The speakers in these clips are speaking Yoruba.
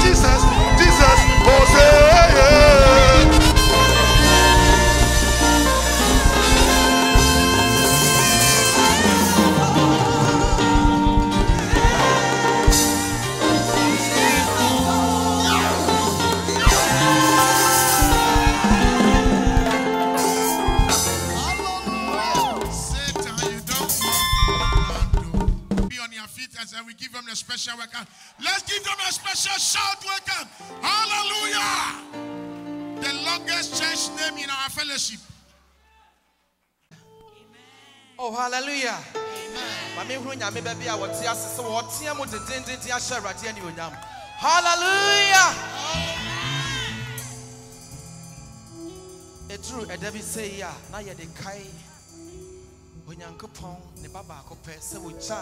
Jesus. nyame bɛbi a wɔte ase sɛ wɔteɛ mu dendenden ahyɛ awurade anuonyam hallelujah ɛduru ɛda bi sɛ yi a na yɛde kae onyankopɔn ne ba baako pɛ sɛ wɔgya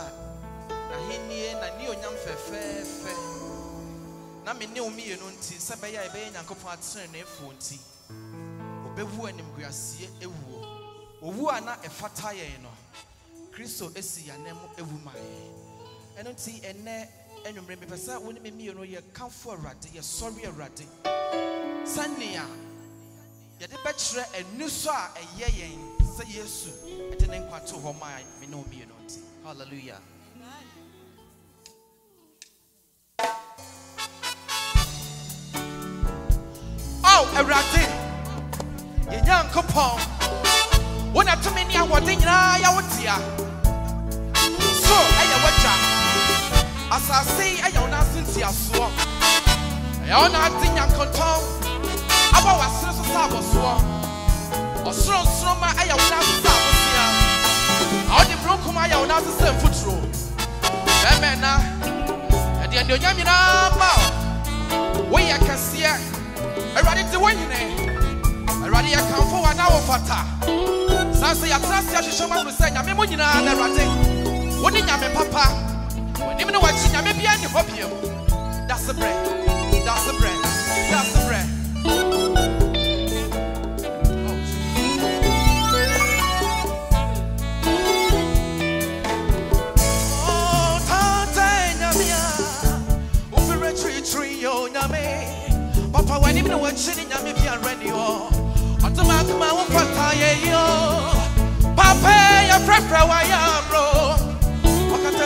n'ahennie na ne onyam fɛfɛɛfɛ na me ne wo mmienu nti sɛ bɛyɛ a ɛbɛyɛ nyankopɔn ateneneefoɔ nti ɔbɛwu animguaseɛ ɛwuo owu a na ɛfata yɛn no kristo esi yɛn anan mu ewu ma ɛno nti ɛnɛ ɛnumere mepɛ sɛ wɔn ne mmienu yɛ kanfo awurade yɛ sɔre awurade sania yɛde bɛkyerɛ ɛnusɔ a ɛyɛ yɛn sɛ yesu ɛde ne nkwa to hɔ maa me ne mmienu nti hallelujah. Oh, i yɛn nyankopɔn, wɔn atumi ne ahoɔden nyinaa yɛ wo dea. watcha asase ɛyɛ wɔn ase ntiasoɔ ɛyɛ wɔn ase nyankontɔn abɔ wɔ asere so sɛ abɔsoɔ ɔsoro nsoroma ɛyɛ wɔn ase sɛ abosia ɔde burokum ayɛ wɔn ase sɛ mfuturo bɛmɛ na ɛde anuonyam nyinaa ma woyɛ kɛseɛ awurade te wɔnyine awurade yɛkamfo wɔ na wɔfata saa sɛ yɛatra se ahyehyɛ ma no sɛ nyame mo nyinaa na awurade What did Yame Papa? Even though I see Yame Pian, you hope you. That's the bread. That's the bread. That's the bread. Oh, Papa, when even watching in Yami Pian Radio, on the Makama Pata, yo, Papa, your prepper, I am,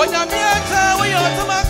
我想面子，我要怎么？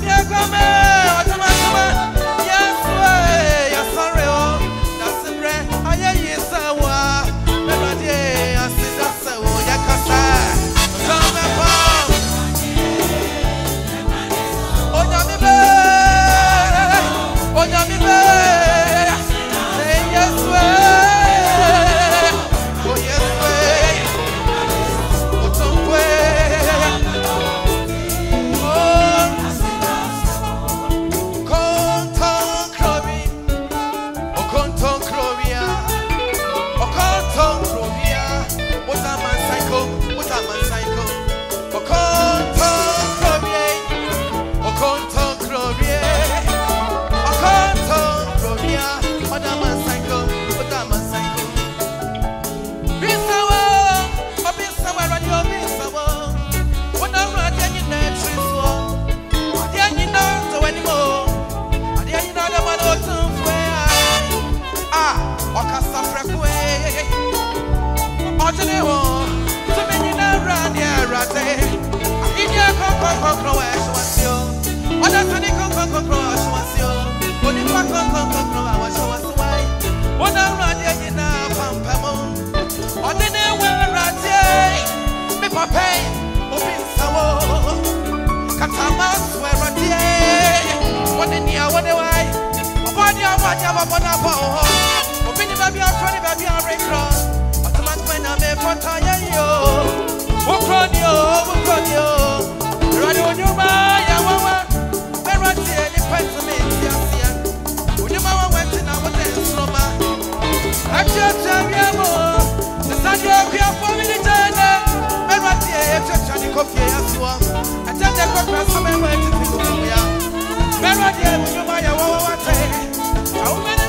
minha cama, olha kọ́kọ́kọ́ wá aṣọ wá sí o ọ̀dà tó ní kọ́kọ́kọ́ wá aṣọ wá sí o onípa kọ́kọ́kọ́ wá aṣọ wá sí wáyé wọ́n náà rún adé yìí náà pàmpẹ́ mọ́ ọ̀dẹ́ ní ewé rà dé bí pàpẹ́ omi ń sanwó kàtà máa sùn ẹ̀rọ dé wọ́n ní ní àwọn ní wáyé ọ̀bọ̀ ní ọmọ àti àbọ̀bọ̀ náà bọ̀ ọ̀họ́ òbí ní bẹ́ẹ̀ bí ọ̀tọ́ ní bẹ́ẹ̀ bí ọ̀rẹ́ kọ́ ọ̀tọ́ máa ń pẹ́ náà mẹ́fọ́ta yẹ́yìn o. Wukronio, Wukronio. Bẹ́ẹ̀ni, ọdún ẹ̀mí ló máa yà wọ́wọ́ wá tẹ̀. Àwọn mẹ́rin.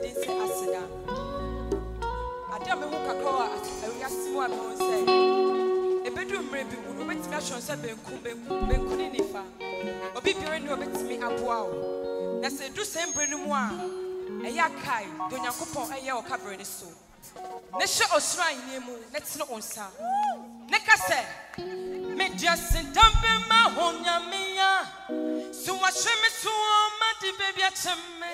ne din sɛ aseda ade a mehu kakra wɔ awiase mu a mehu sɛ ɛbɛdu mmerɛ bi mu no wobɛtumi ahyɛn sɛ benkum benkum benkum ne nifa obi biara ne wobɛtumi aboa wo na sɛ ɛdu sɛ mberɛ no mu a ɛyɛ akae de onyankopɔn ɛyɛ wɔ kaberɛ no so ne hyɛ ɔsoro ahenni mu ne tene wo nsa ne ka sɛ medua sedam bɛma honyamea so wahwɛ me so ɔma de baabi akyɛ me